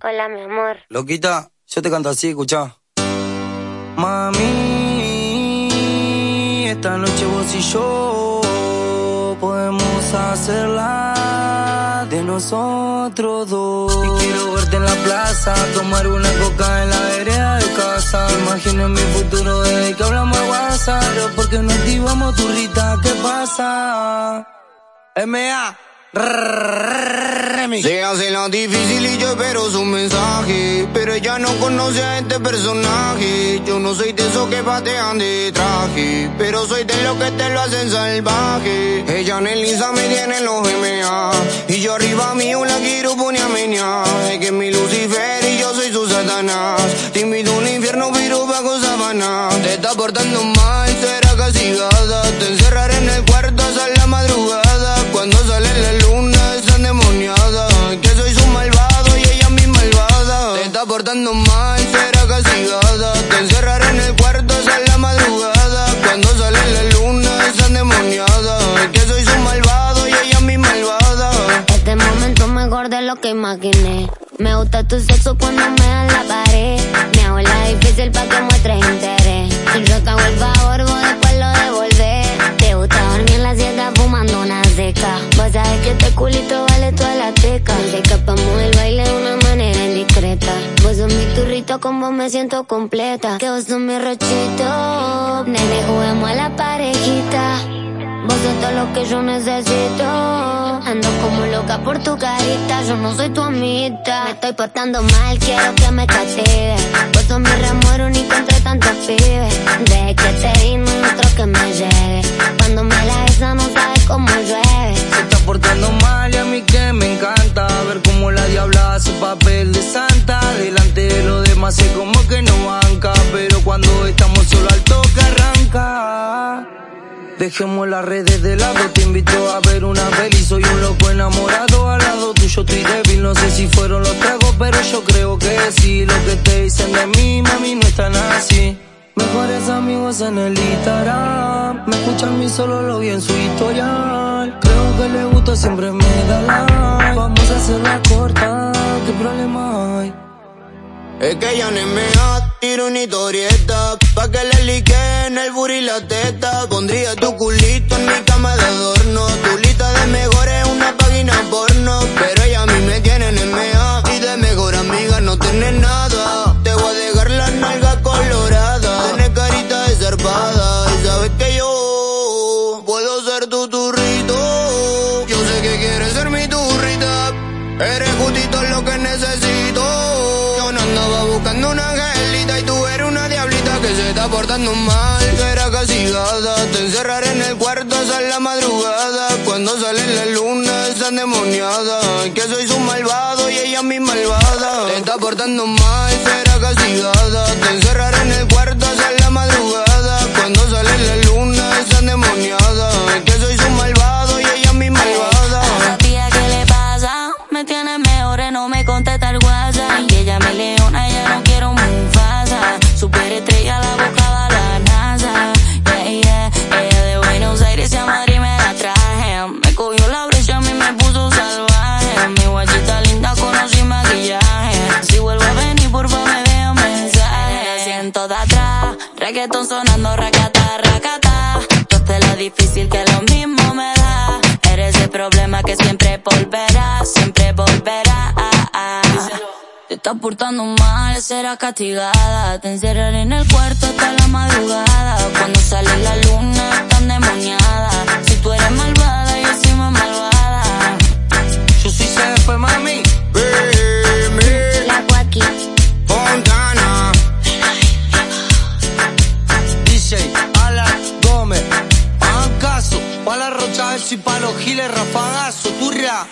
Hola, mi amor. Loquita, yo te canto así, escuchá. Mami, esta noche vos y yo podemos hacerla de nosotros dos. Y quiero verte en la plaza, tomar una coca en la vereda de casa. Imagino mi futuro desde que hablamos WhatsApp. Pero porque no activamos tu rita, ¿qué pasa? M.A. Se hace la difícil y yo espero su mensaje. Pero ella no conoce a este personaje. Yo no soy de esos que patean de traje. Pero soy de los que te lo hacen salvaje. Ella en el Insta me tiene los MA. Y yo arriba mío la quiero poner a. Es que mi Lucifer y yo soy su Satanás. Te invito a un infierno, pero bajo sabana. Te está portando mal, está portando mal, será castigada. Te encerraré en el cuarto hasta la madrugada. Cuando sale la luna, es endemoniada. Que soy su malvado y ella mi malvada. Este momento mejor de lo que imaginé. Me gusta tu sexo cuando me dan la pared. Me hago la difícil pa' que muestres interés. Si yo te hago el favor, vos después lo devolver. Te gusta dormir en la siesta fumando una seca. Vos sabés que este culito vale toda la teca. Con vos me siento completa. Que vos sos mi rochito. Nene, juguemos a la parejita. Vos sos todo lo que yo necesito. Ando como loca por tu carita, yo no soy tu amita. Me estoy portando mal, quiero que me castigue. Vos sos mi remuero único entre tantos pibes. Deje sé como que no banca, pero cuando estamos solo al toque arranca. Dejemos las redes de lado, te invito a ver una peli, soy un loco enamorado al lado tuyo estoy débil, no sé si fueron los tragos, pero yo creo que sí, lo que te dicen de mí, mami, no están así. Mejores amigos en el Instagram, me escuchan mi solo lo vi en su historial. Creo que le gusta, siempre Es que ella no me tiro una historieta Pa' que le liquen el booty y la teta. Pondría tu culito en mi cama de adorno Tu lista de mejores una página porno. Pero ella a mí me tiene en MA Y de mejor amiga no tiene nada. Te voy a dejar la nalga colorada Tienes carita de zarpada Y sabes que yo puedo ser tu turrito. Yo sé que quieres ser mi turrita Eres justito lo que necesito andaba buscando una angelita Y tú eres una diablita que se está portando mal. Será castigada Te encerraré en el cuarto hasta la madrugada. Cuando sale la luna es endemoniada Que soy su malvado y ella mi malvada. Te está portando mal, será castigada Te encerraré atrás, reggaeton sonando, racata, racata. Tú te la difícil que lo mismo me da. Eres el problema que siempre volverá, siempre volverá. Te estás portando mal, serás castigada. Te encerraré en el cuarto hasta la madrugada. Cuando sale la luna, La rocha, y pa' los giles, rafagazo, turra.